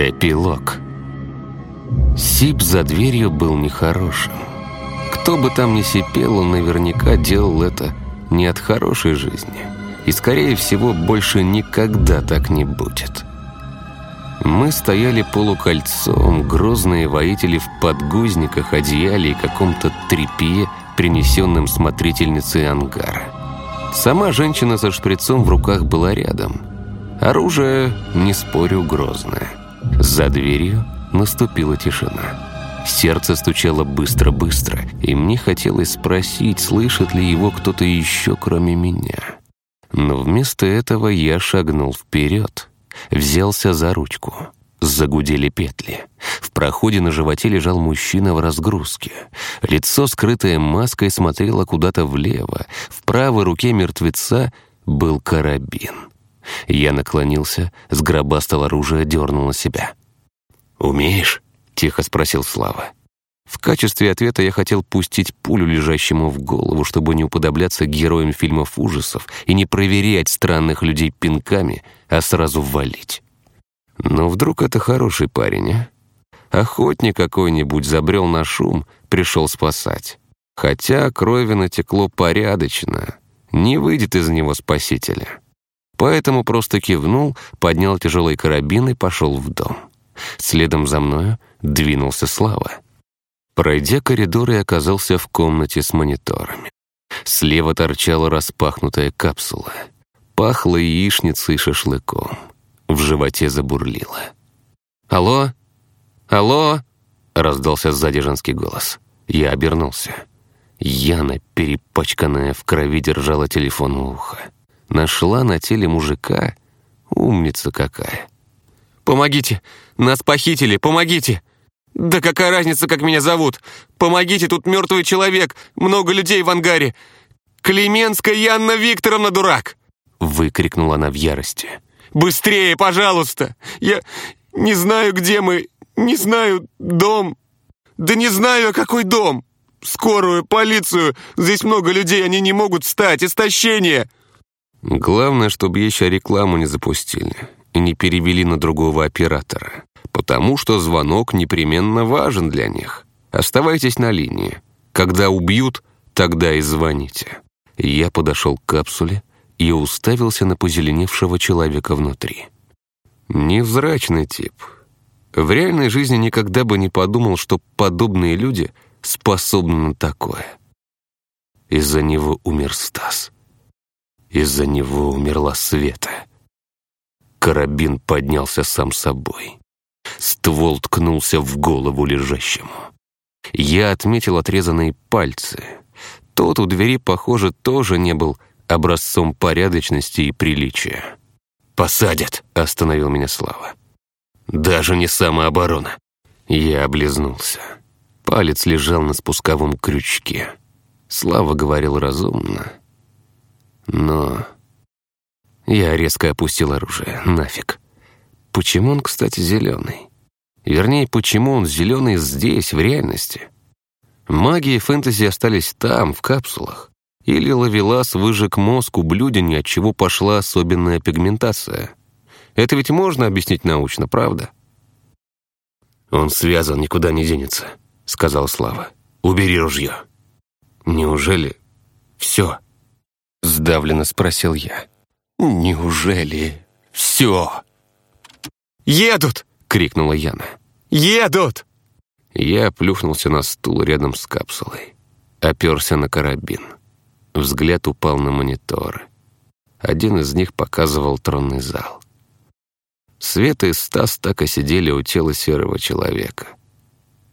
Эпилог. Сип за дверью был нехорошим. Кто бы там ни сипел, он наверняка делал это не от хорошей жизни. И, скорее всего, больше никогда так не будет. Мы стояли полукольцом, грозные воители в подгузниках, одеяле и каком-то тряпье, принесенном смотрительницей ангара. Сама женщина со шприцом в руках была рядом. Оружие, не спорю, грозное. За дверью наступила тишина. Сердце стучало быстро-быстро, и мне хотелось спросить, слышит ли его кто-то еще, кроме меня. Но вместо этого я шагнул вперед, взялся за ручку. Загудели петли. В проходе на животе лежал мужчина в разгрузке. Лицо, скрытое маской, смотрело куда-то влево. В правой руке мертвеца был карабин. Я наклонился, сгробастал оружие, дернул на себя. «Умеешь?» — тихо спросил Слава. В качестве ответа я хотел пустить пулю лежащему в голову, чтобы не уподобляться героям фильмов ужасов и не проверять странных людей пинками, а сразу валить. Но вдруг это хороший парень, а? Охотник какой-нибудь забрел на шум, пришел спасать. Хотя крови натекло порядочно, не выйдет из него спасителя. Поэтому просто кивнул, поднял тяжелый карабин и пошел в дом. Следом за мною двинулся Слава. Пройдя коридор, я оказался в комнате с мониторами. Слева торчала распахнутая капсула. Пахло яичницей и шашлыком. В животе забурлило. «Алло? Алло?» — раздался сзади женский голос. Я обернулся. Яна, перепачканная в крови, держала телефон у уха. Нашла на теле мужика. Умница какая. «Помогите! Нас похитили! Помогите!» «Да какая разница, как меня зовут? Помогите, тут мертвый человек, много людей в ангаре! Клеменская Янна Викторовна, дурак!» Выкрикнула она в ярости. «Быстрее, пожалуйста! Я не знаю, где мы, не знаю, дом. Да не знаю, а какой дом! Скорую, полицию, здесь много людей, они не могут встать, истощение!» Главное, чтобы еще рекламу не запустили и не перевели на другого оператора, потому что звонок непременно важен для них. Оставайтесь на линии. Когда убьют, тогда и звоните. Я подошел к капсуле и уставился на позеленевшего человека внутри. Невзрачный тип. В реальной жизни никогда бы не подумал, что подобные люди способны на такое. Из-за него умер Стас. Из-за него умерла Света. Карабин поднялся сам собой. Ствол ткнулся в голову лежащему. Я отметил отрезанные пальцы. Тот у двери, похоже, тоже не был образцом порядочности и приличия. «Посадят!» — остановил меня Слава. «Даже не самооборона!» Я облизнулся. Палец лежал на спусковом крючке. Слава говорил разумно, но... Я резко опустил оружие. Нафиг. Почему он, кстати, зеленый? Вернее, почему он зеленый здесь, в реальности? Магия и фэнтези остались там, в капсулах. Или ловелас выжег мозг ублюдень, от чего пошла особенная пигментация. Это ведь можно объяснить научно, правда? «Он связан, никуда не денется», — сказал Слава. «Убери ружье». «Неужели все?» — сдавленно спросил я. «Неужели все?» «Едут!» — крикнула Яна. «Едут!» Я плюхнулся на стул рядом с капсулой. Оперся на карабин. Взгляд упал на мониторы. Один из них показывал тронный зал. Света и Стас так и сидели у тела серого человека.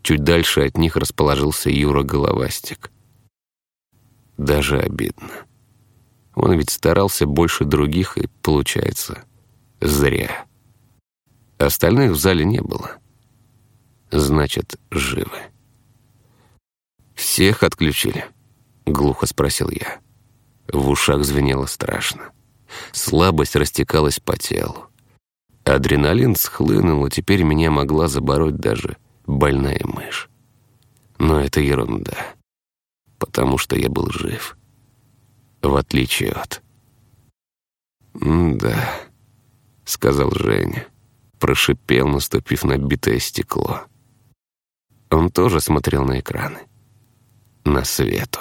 Чуть дальше от них расположился Юра Головастик. Даже обидно. Он ведь старался больше других, и, получается, зря. Остальных в зале не было. Значит, живы. «Всех отключили?» — глухо спросил я. В ушах звенело страшно. Слабость растекалась по телу. Адреналин схлынул, и теперь меня могла забороть даже больная мышь. Но это ерунда, потому что я был жив в отличие от... «Да», — сказал Женя. Прошипел, наступив на битое стекло. Он тоже смотрел на экраны. На свету.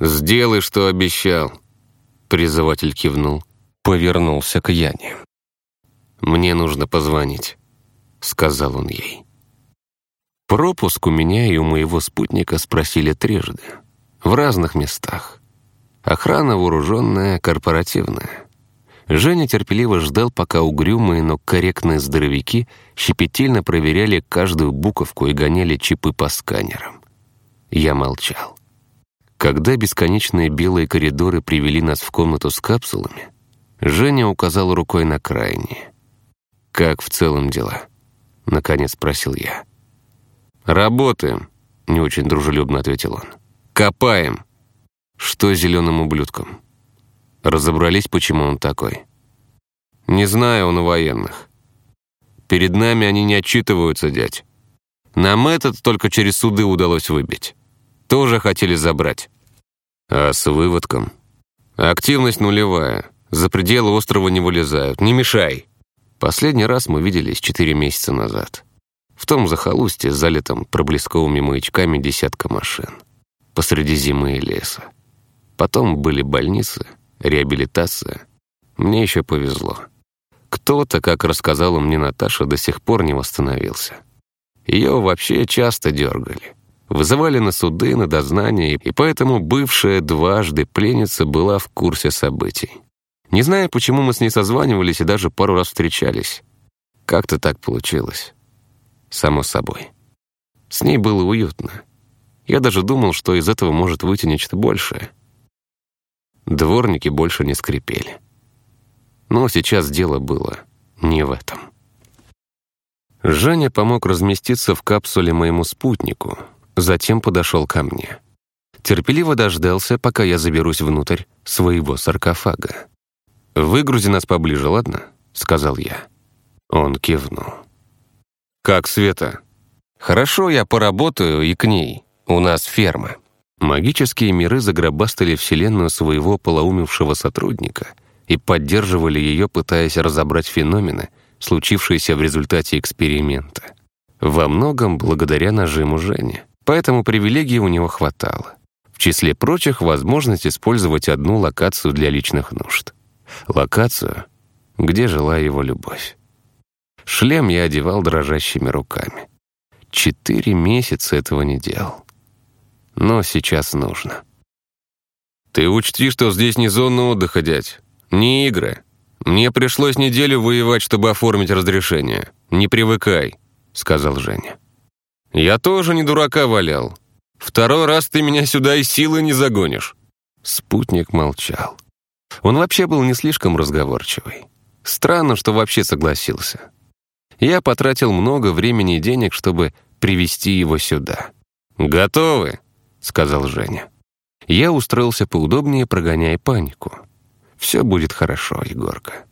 «Сделай, что обещал», — призыватель кивнул. Повернулся к Яне. «Мне нужно позвонить», — сказал он ей. Пропуск у меня и у моего спутника спросили трижды. В разных местах. Охрана вооруженная, корпоративная. Женя терпеливо ждал, пока угрюмые, но корректные здоровяки щепетильно проверяли каждую буковку и гоняли чипы по сканерам. Я молчал. Когда бесконечные белые коридоры привели нас в комнату с капсулами, Женя указал рукой на крайние. «Как в целом дела?» — наконец спросил я. «Работаем», — не очень дружелюбно ответил он. «Копаем». «Что зеленым ублюдком?» Разобрались, почему он такой? «Не знаю, он у военных. Перед нами они не отчитываются, дядь. Нам этот только через суды удалось выбить. Тоже хотели забрать. А с выводком? Активность нулевая. За пределы острова не вылезают. Не мешай. Последний раз мы виделись четыре месяца назад. В том захолустье, залитом проблесковыми маячками десятка машин. Посреди зимы и леса. Потом были больницы, реабилитация. Мне еще повезло. Кто-то, как рассказала мне Наташа, до сих пор не восстановился. Ее вообще часто дергали. Вызывали на суды, на дознания, и поэтому бывшая дважды пленница была в курсе событий. Не знаю, почему мы с ней созванивались и даже пару раз встречались. Как-то так получилось само собой. С ней было уютно. Я даже думал, что из этого может выйти нечто большее. Дворники больше не скрипели. Но сейчас дело было не в этом. Женя помог разместиться в капсуле моему спутнику, затем подошел ко мне. Терпеливо дождался, пока я заберусь внутрь своего саркофага. «Выгрузи нас поближе, ладно?» — сказал я. Он кивнул. «Как Света?» «Хорошо, я поработаю и к ней. У нас ферма». Магические миры загробастали вселенную своего полоумевшего сотрудника и поддерживали ее, пытаясь разобрать феномены, случившиеся в результате эксперимента. Во многом благодаря нажиму Жени. Поэтому привилегий у него хватало. В числе прочих, возможность использовать одну локацию для личных нужд. Локацию, где жила его любовь. Шлем я одевал дрожащими руками. Четыре месяца этого не делал. Но сейчас нужно. «Ты учти, что здесь не зона отдыха, дядь. Не игры. Мне пришлось неделю воевать, чтобы оформить разрешение. Не привыкай», — сказал Женя. «Я тоже не дурака валял. Второй раз ты меня сюда и силы не загонишь». Спутник молчал. Он вообще был не слишком разговорчивый. Странно, что вообще согласился. Я потратил много времени и денег, чтобы привести его сюда. «Готовы?» — сказал Женя. Я устроился поудобнее, прогоняя панику. «Все будет хорошо, Егорка.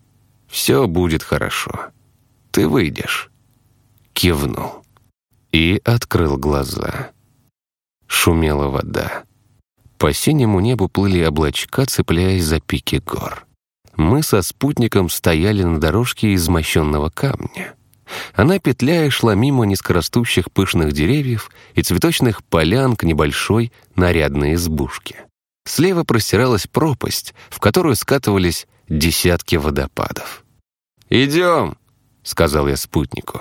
Все будет хорошо. Ты выйдешь». Кивнул. И открыл глаза. Шумела вода. По синему небу плыли облачка, цепляясь за пики гор. Мы со спутником стояли на дорожке из мощенного камня. Она, петляя, шла мимо низкорастущих пышных деревьев и цветочных полян к небольшой нарядной избушке. Слева простиралась пропасть, в которую скатывались десятки водопадов. «Идем», — сказал я спутнику.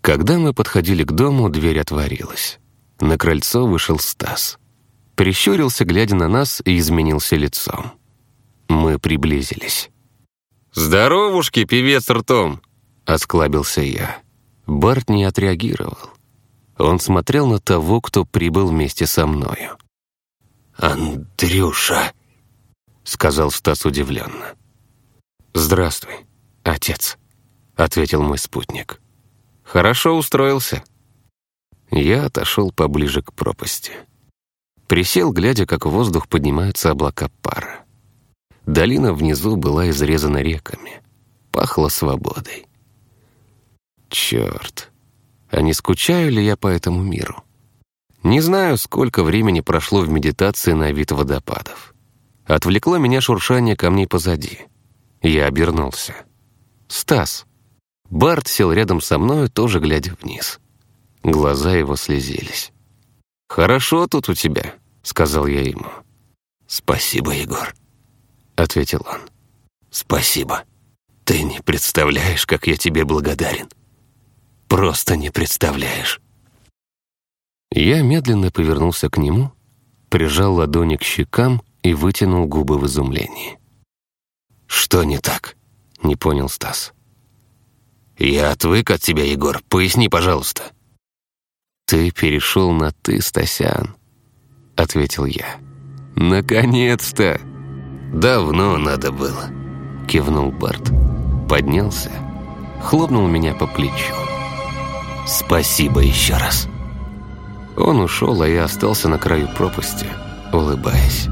Когда мы подходили к дому, дверь отворилась. На крыльцо вышел Стас. Прищурился, глядя на нас, и изменился лицом. Мы приблизились. «Здоровушки, певец ртом!» — осклабился я. Барт не отреагировал. Он смотрел на того, кто прибыл вместе со мною. «Андрюша», — сказал Стас удивленно. «Здравствуй, отец», — ответил мой спутник. «Хорошо устроился». Я отошел поближе к пропасти. Присел, глядя, как в воздух поднимаются облака пара. Долина внизу была изрезана реками. Пахло свободой. Черт, а не скучаю ли я по этому миру? Не знаю, сколько времени прошло в медитации на вид водопадов. Отвлекло меня шуршание камней позади. Я обернулся. «Стас», Барт сел рядом со мной, тоже глядя вниз. Глаза его слезились. «Хорошо тут у тебя», — сказал я ему. «Спасибо, Егор», — ответил он. «Спасибо. Ты не представляешь, как я тебе благодарен. Просто не представляешь». Я медленно повернулся к нему, прижал ладони к щекам и вытянул губы в изумлении. «Что не так?» — не понял Стас. «Я отвык от тебя, Егор. Поясни, пожалуйста». «Ты перешел на «ты», Стасян», — ответил я. «Наконец-то!» «Давно надо было», — кивнул Барт. Поднялся, хлопнул меня по плечу. «Спасибо еще раз». Он ушел, а я остался на краю пропасти, улыбаясь.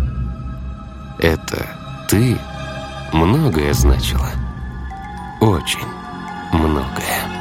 Это «ты» многое значило. Очень многое.